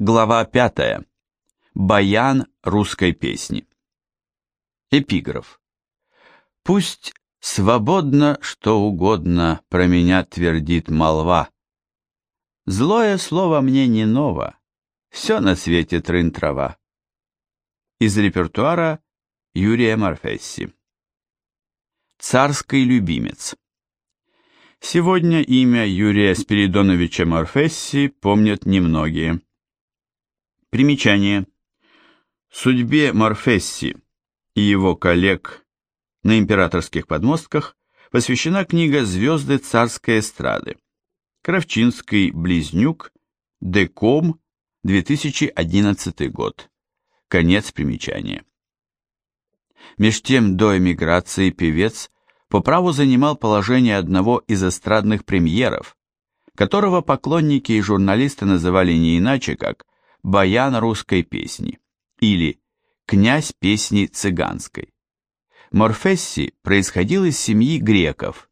Глава 5. Баян русской песни. Эпиграф. Пусть свободно что угодно про меня твердит молва. Злое слово мне не ново, все на свете трын-трава. Из репертуара Юрия Морфесси. Царский любимец. Сегодня имя Юрия Спиридоновича Морфесси помнят немногие. Примечание. Судьбе Морфесси и его коллег на императорских подмостках посвящена книга «Звезды царской эстрады». Кравчинский близнюк, Деком, 2011 год. Конец примечания. Меж тем до эмиграции певец по праву занимал положение одного из эстрадных премьеров, которого поклонники и журналисты называли не иначе, как «Баян русской песни» или «Князь песни цыганской». Морфесси происходил из семьи греков,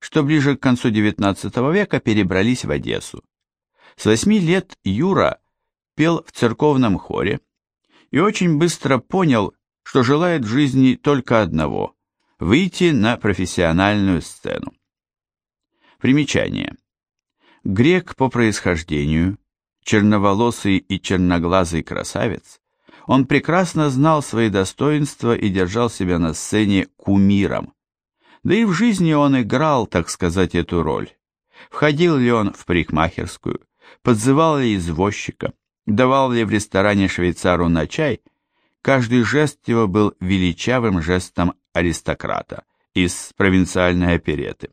что ближе к концу XIX века перебрались в Одессу. С восьми лет Юра пел в церковном хоре и очень быстро понял, что желает в жизни только одного – выйти на профессиональную сцену. Примечание. Грек по происхождению, черноволосый и черноглазый красавец, он прекрасно знал свои достоинства и держал себя на сцене кумиром. Да и в жизни он играл, так сказать, эту роль. Входил ли он в парикмахерскую, подзывал ли извозчика, давал ли в ресторане швейцару на чай, каждый жест его был величавым жестом аристократа из провинциальной опереты.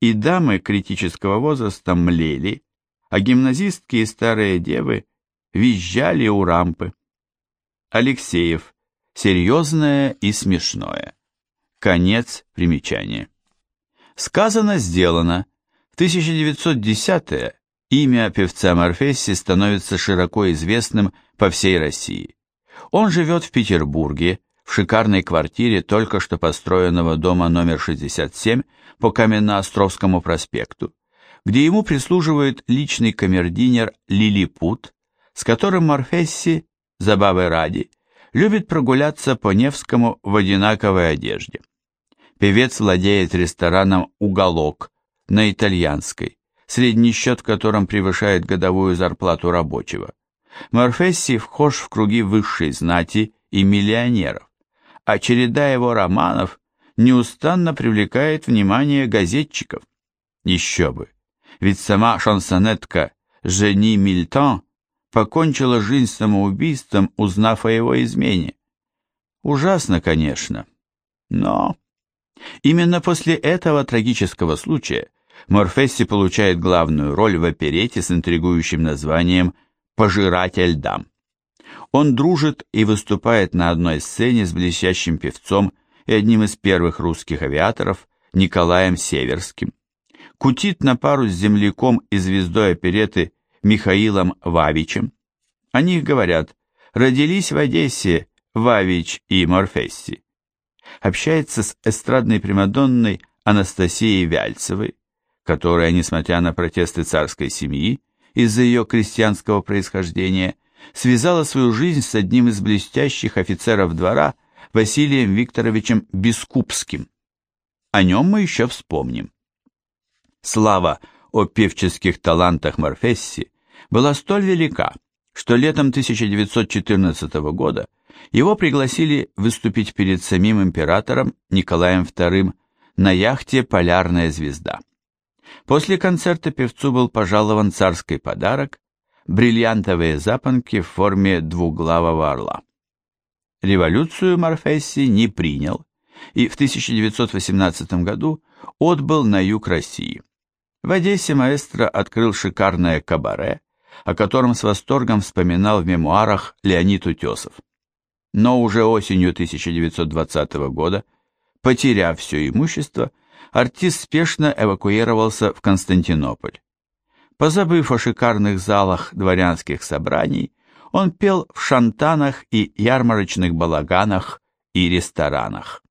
И дамы критического возраста млели, а гимназистки и старые девы визжали у рампы. Алексеев. Серьезное и смешное. Конец примечания. Сказано, сделано. В 1910-е имя певца Морфесси становится широко известным по всей России. Он живет в Петербурге, в шикарной квартире только что построенного дома номер 67 по Каменноостровскому проспекту, где ему прислуживает личный камердинер Лилипут, с которым Морфесси, забавы ради, любит прогуляться по Невскому в одинаковой одежде. Певец владеет рестораном «Уголок» на итальянской, средний счет в котором превышает годовую зарплату рабочего. Морфесси вхож в круги высшей знати и миллионеров, а череда его романов неустанно привлекает внимание газетчиков. Еще бы! Ведь сама шансонетка Жени Мильтон покончила жизнь самоубийством, узнав о его измене. Ужасно, конечно, но... Именно после этого трагического случая Морфесси получает главную роль в оперете с интригующим названием «Пожиратель дам». Он дружит и выступает на одной сцене с блестящим певцом и одним из первых русских авиаторов Николаем Северским кутит на пару с земляком и звездой опереты Михаилом Вавичем. О них говорят, родились в Одессе Вавич и Морфесси. Общается с эстрадной примадонной Анастасией Вяльцевой, которая, несмотря на протесты царской семьи из-за ее крестьянского происхождения, связала свою жизнь с одним из блестящих офицеров двора Василием Викторовичем Бескупским. О нем мы еще вспомним. Слава о певческих талантах Морфесси была столь велика, что летом 1914 года его пригласили выступить перед самим императором Николаем II на яхте «Полярная звезда». После концерта певцу был пожалован царский подарок – бриллиантовые запонки в форме двуглавого орла. Революцию Морфесси не принял и в 1918 году отбыл на юг России. В Одессе маэстро открыл шикарное кабаре, о котором с восторгом вспоминал в мемуарах Леонид Утесов. Но уже осенью 1920 года, потеряв все имущество, артист спешно эвакуировался в Константинополь. Позабыв о шикарных залах дворянских собраний, он пел в шантанах и ярмарочных балаганах и ресторанах.